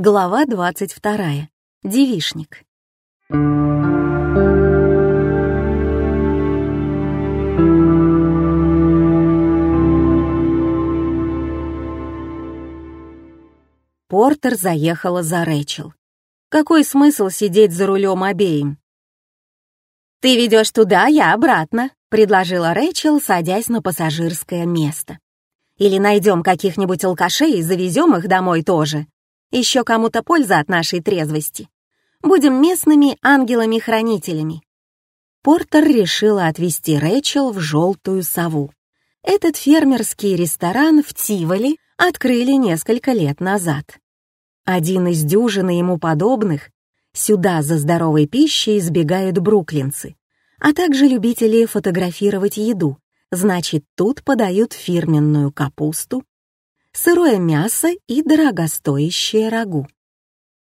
Глава 22. Девишник. Портер заехала за Рэчел. Какой смысл сидеть за рулем обеим? «Ты ведешь туда, я обратно», — предложила Рэчел, садясь на пассажирское место. «Или найдем каких-нибудь алкашей и завезем их домой тоже. Еще кому-то польза от нашей трезвости. Будем местными ангелами-хранителями». Портер решила отвезти Рэчел в «Желтую сову». Этот фермерский ресторан в Тиволи открыли несколько лет назад. Один из дюжины ему подобных сюда за здоровой пищей избегают бруклинцы, а также любители фотографировать еду, значит, тут подают фирменную капусту, сырое мясо и дорогостоящее рагу.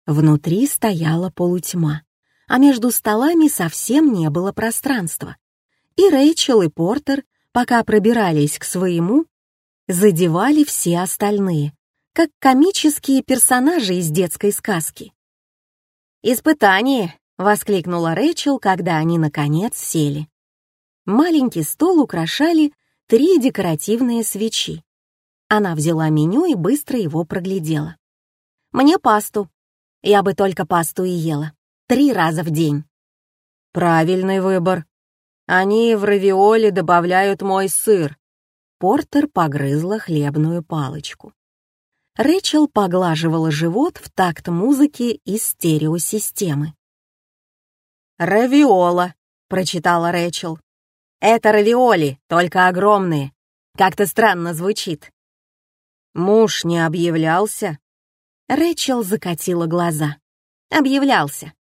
Внутри стояла полутьма, а между столами совсем не было пространства. И Рэйчел, и Портер, пока пробирались к своему, задевали все остальные, как комические персонажи из детской сказки. «Испытание!» — воскликнула Рэчел, когда они, наконец, сели. Маленький стол украшали три декоративные свечи. Она взяла меню и быстро его проглядела. «Мне пасту. Я бы только пасту и ела. Три раза в день». «Правильный выбор. Они в равиоли добавляют мой сыр», Портер погрызла хлебную палочку. Рэчел поглаживала живот в такт музыки из стереосистемы. «Равиола», — прочитала Рэчел. «Это равиоли, только огромные. Как-то странно звучит». «Муж не объявлялся?» Рэчел закатила глаза. «Объявлялся.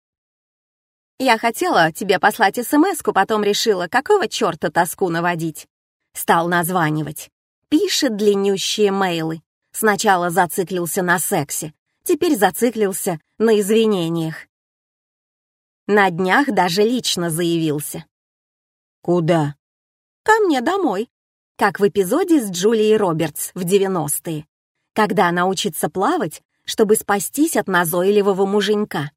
Я хотела тебе послать смс потом решила, какого черта тоску наводить. Стал названивать. Пишет длиннющие мейлы. Сначала зациклился на сексе, теперь зациклился на извинениях. На днях даже лично заявился. «Куда?» «Ко мне домой», как в эпизоде с Джулией Робертс в 90-е, когда она учится плавать, чтобы спастись от назойливого муженька.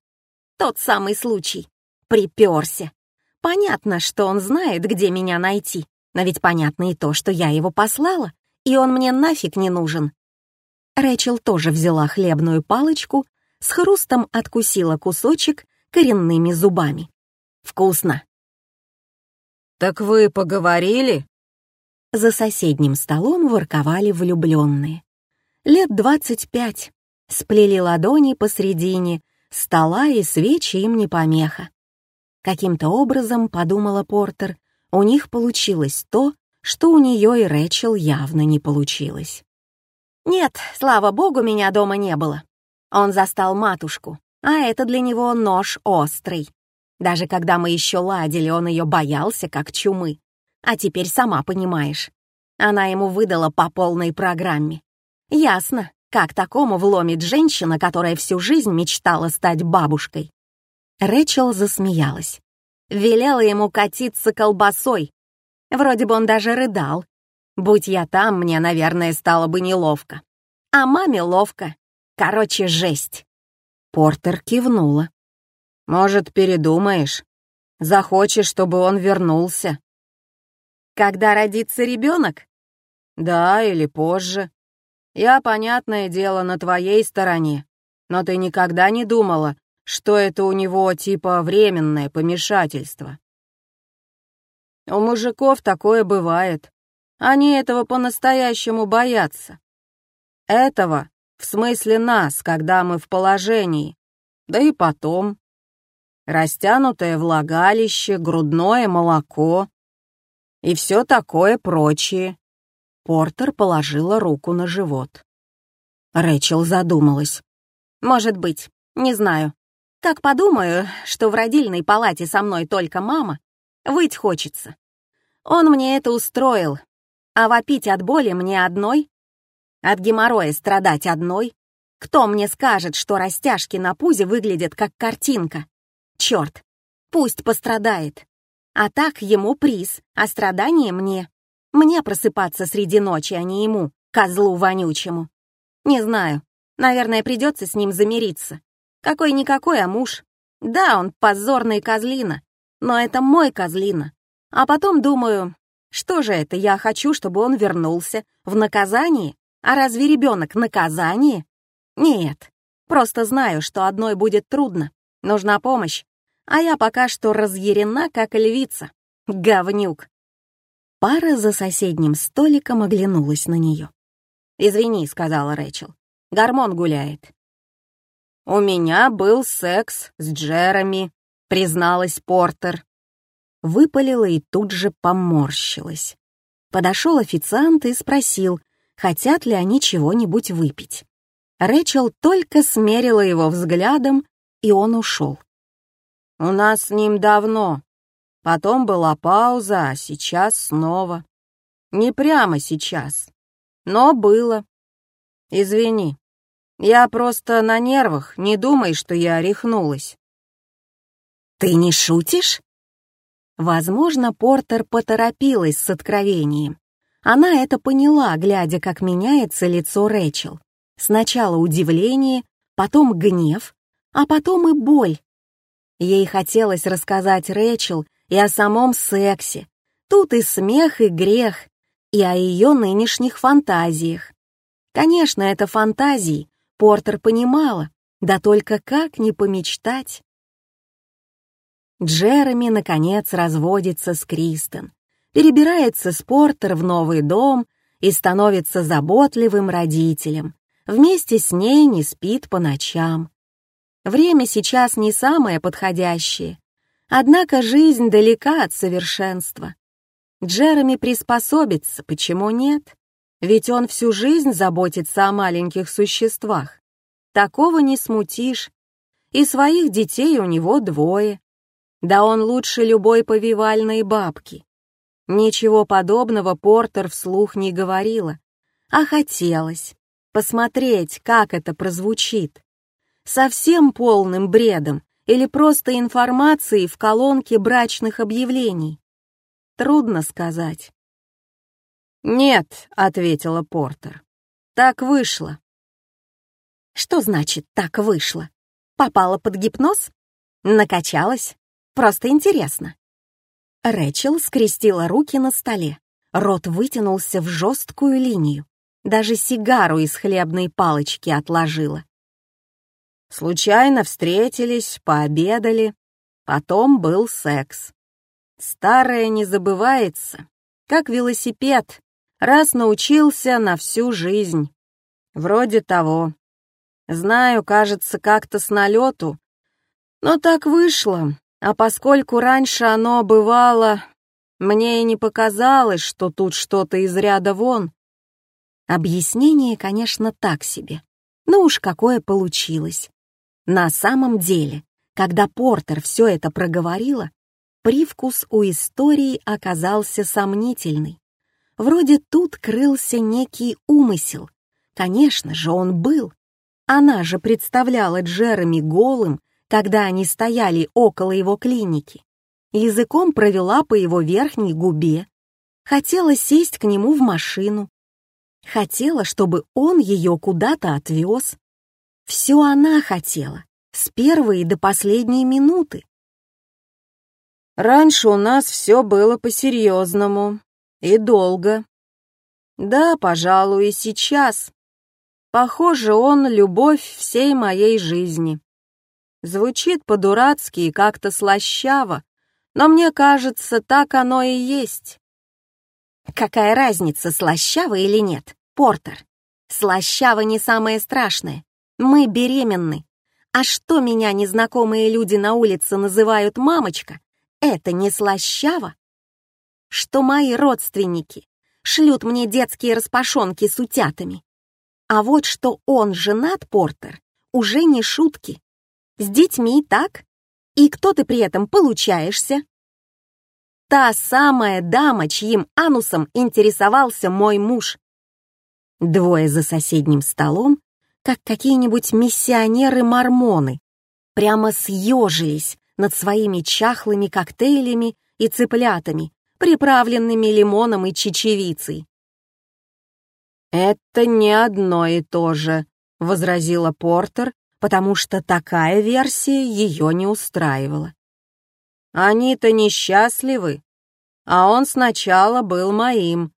Тот самый случай. Приперся. Понятно, что он знает, где меня найти. Но ведь понятно и то, что я его послала, и он мне нафиг не нужен. Рэчел тоже взяла хлебную палочку, с хрустом откусила кусочек коренными зубами. Вкусно. «Так вы поговорили?» За соседним столом ворковали влюбленные. Лет двадцать пять. Сплели ладони посредине, стола и свечи им не помеха. Каким-то образом, подумала Портер, у них получилось то, что у нее и Рэчел явно не получилось. Нет, слава богу, меня дома не было. Он застал матушку, а это для него нож острый. Даже когда мы еще ладили, он ее боялся, как чумы. А теперь сама понимаешь. Она ему выдала по полной программе. Ясно, как такому вломит женщина, которая всю жизнь мечтала стать бабушкой. Рэчел засмеялась велела ему катиться колбасой. Вроде бы он даже рыдал. Будь я там, мне, наверное, стало бы неловко. А маме ловко. Короче, жесть. Портер кивнула. «Может, передумаешь? Захочешь, чтобы он вернулся?» «Когда родится ребенок?» «Да, или позже. Я, понятное дело, на твоей стороне. Но ты никогда не думала, что это у него типа временное помешательство. У мужиков такое бывает. Они этого по-настоящему боятся. Этого, в смысле нас, когда мы в положении. Да и потом. Растянутое влагалище, грудное молоко и все такое прочее. Портер положила руку на живот. Рэчел задумалась. «Может быть, не знаю. Как подумаю, что в родильной палате со мной только мама, выть хочется. Он мне это устроил, а вопить от боли мне одной, от геморроя страдать одной. Кто мне скажет, что растяжки на пузе выглядят как картинка? Черт, пусть пострадает. А так ему приз, а страдание мне. Мне просыпаться среди ночи, а не ему, козлу вонючему. Не знаю, Наверное, придется с ним замириться. Какой-никакой, а муж. Да, он позорный козлина, но это мой козлина. А потом думаю, что же это, я хочу, чтобы он вернулся в наказании? А разве ребенок наказание? Нет, просто знаю, что одной будет трудно, нужна помощь, а я пока что разъярена, как львица. Говнюк. Пара за соседним столиком оглянулась на нее. «Извини», — сказала Рэчел, — «гормон гуляет». «У меня был секс с Джереми», — призналась Портер. Выпалила и тут же поморщилась. Подошел официант и спросил, хотят ли они чего-нибудь выпить. Рэчел только смерила его взглядом, и он ушел. «У нас с ним давно. Потом была пауза, а сейчас снова. Не прямо сейчас, но было. Извини, я просто на нервах, не думай, что я рехнулась». «Ты не шутишь?» Возможно, Портер поторопилась с откровением. Она это поняла, глядя, как меняется лицо Рэчел. Сначала удивление, потом гнев, а потом и боль. Ей хотелось рассказать Рэчел и о самом сексе. Тут и смех, и грех, и о ее нынешних фантазиях. Конечно, это фантазии, Портер понимала, да только как не помечтать. Джереми, наконец, разводится с Кристен, перебирается с Портер в новый дом и становится заботливым родителем. Вместе с ней не спит по ночам. Время сейчас не самое подходящее, однако жизнь далека от совершенства. Джереми приспособится, почему нет? Ведь он всю жизнь заботится о маленьких существах. Такого не смутишь. И своих детей у него двое. Да он лучше любой повивальной бабки. Ничего подобного Портер вслух не говорила, а хотелось посмотреть, как это прозвучит. Совсем полным бредом или просто информацией в колонке брачных объявлений. Трудно сказать. «Нет», — ответила Портер, — «так вышло». «Что значит «так вышло»? Попала под гипноз? Накачалась? Просто интересно». Рэчел скрестила руки на столе. Рот вытянулся в жесткую линию. Даже сигару из хлебной палочки отложила. Случайно встретились, пообедали. Потом был секс. Старое не забывается, как велосипед. Раз научился на всю жизнь. Вроде того. Знаю, кажется, как-то с налету. Но так вышло. А поскольку раньше оно бывало, мне и не показалось, что тут что-то из ряда вон. Объяснение, конечно, так себе. Но уж какое получилось. На самом деле, когда Портер все это проговорила, привкус у истории оказался сомнительный. Вроде тут крылся некий умысел. Конечно же, он был. Она же представляла Джереми голым когда они стояли около его клиники. Языком провела по его верхней губе. Хотела сесть к нему в машину. Хотела, чтобы он ее куда-то отвез. Все она хотела, с первой до последней минуты. Раньше у нас все было по-серьезному и долго. Да, пожалуй, и сейчас. Похоже, он — любовь всей моей жизни. Звучит по-дурацки и как-то слащаво, но мне кажется, так оно и есть. Какая разница, слащаво или нет, Портер? Слащаво не самое страшное. Мы беременны. А что меня незнакомые люди на улице называют мамочка, это не слащаво? Что мои родственники шлют мне детские распашонки с утятами. А вот что он женат, Портер, уже не шутки. С детьми, так? И кто ты при этом получаешься? Та самая дама, чьим анусом интересовался мой муж. Двое за соседним столом, как какие-нибудь миссионеры-мормоны, прямо съежились над своими чахлыми коктейлями и цыплятами, приправленными лимоном и чечевицей. «Это не одно и то же», — возразила Портер, потому что такая версия ее не устраивала. «Они-то несчастливы, а он сначала был моим».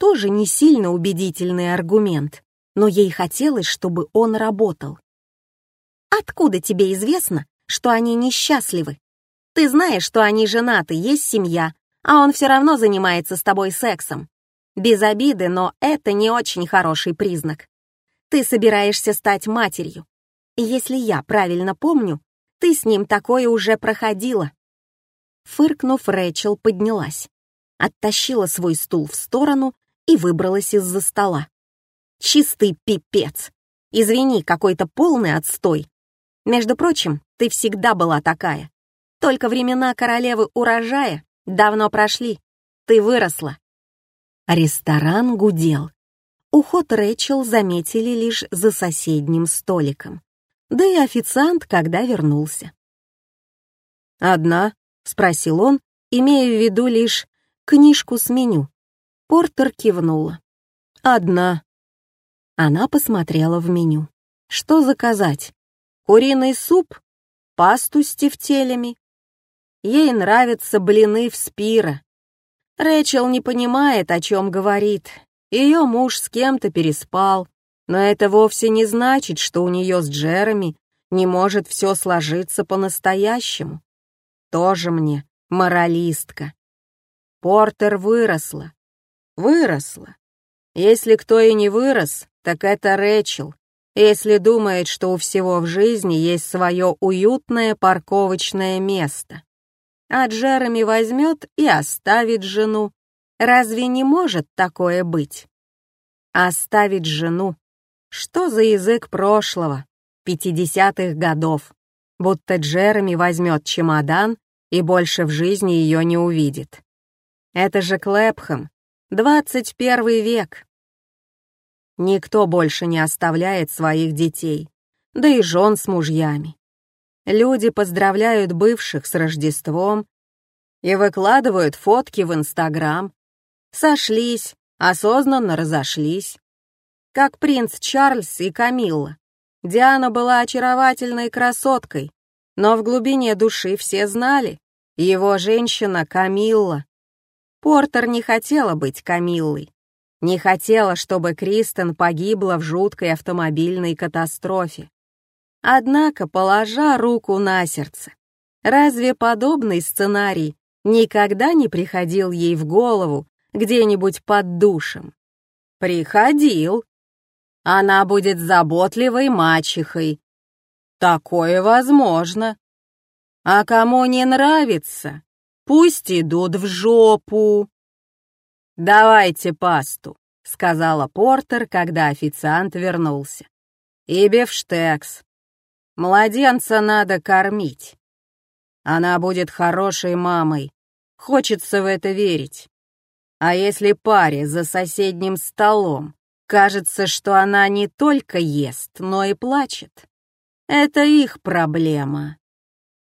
Тоже не сильно убедительный аргумент, но ей хотелось, чтобы он работал. «Откуда тебе известно, что они несчастливы? Ты знаешь, что они женаты, есть семья, а он все равно занимается с тобой сексом. Без обиды, но это не очень хороший признак. Ты собираешься стать матерью. Если я правильно помню, ты с ним такое уже проходила. Фыркнув, Рэчел поднялась, оттащила свой стул в сторону и выбралась из-за стола. Чистый пипец. Извини, какой-то полный отстой. Между прочим, ты всегда была такая. Только времена королевы урожая давно прошли. Ты выросла. Ресторан гудел. Уход Рэчел заметили лишь за соседним столиком. Да и официант, когда вернулся. «Одна?» — спросил он, имея в виду лишь книжку с меню. Портер кивнула. «Одна». Она посмотрела в меню. «Что заказать? Куриный суп? Пасту с тефтелями?» Ей нравятся блины в спира, Рэчел не понимает, о чем говорит. Ее муж с кем-то переспал, но это вовсе не значит, что у нее с Джереми не может все сложиться по-настоящему. Тоже мне моралистка. Портер выросла. Выросла. Если кто и не вырос, так это Рэчел, если думает, что у всего в жизни есть свое уютное парковочное место а Джереми возьмет и оставит жену. Разве не может такое быть? Оставить жену. Что за язык прошлого, пятидесятых годов? Будто Джереми возьмет чемодан и больше в жизни ее не увидит. Это же Клэпхэм, двадцать первый век. Никто больше не оставляет своих детей, да и жен с мужьями. Люди поздравляют бывших с Рождеством и выкладывают фотки в Инстаграм. Сошлись, осознанно разошлись. Как принц Чарльз и Камилла. Диана была очаровательной красоткой, но в глубине души все знали, его женщина Камилла. Портер не хотела быть Камиллой. Не хотела, чтобы Кристен погибла в жуткой автомобильной катастрофе. Однако, положа руку на сердце, разве подобный сценарий никогда не приходил ей в голову где-нибудь под душем? Приходил. Она будет заботливой мачехой. Такое возможно. А кому не нравится, пусть идут в жопу. «Давайте пасту», — сказала Портер, когда официант вернулся. «И бифштекс. Младенца надо кормить. Она будет хорошей мамой. Хочется в это верить. А если паре за соседним столом кажется, что она не только ест, но и плачет, это их проблема.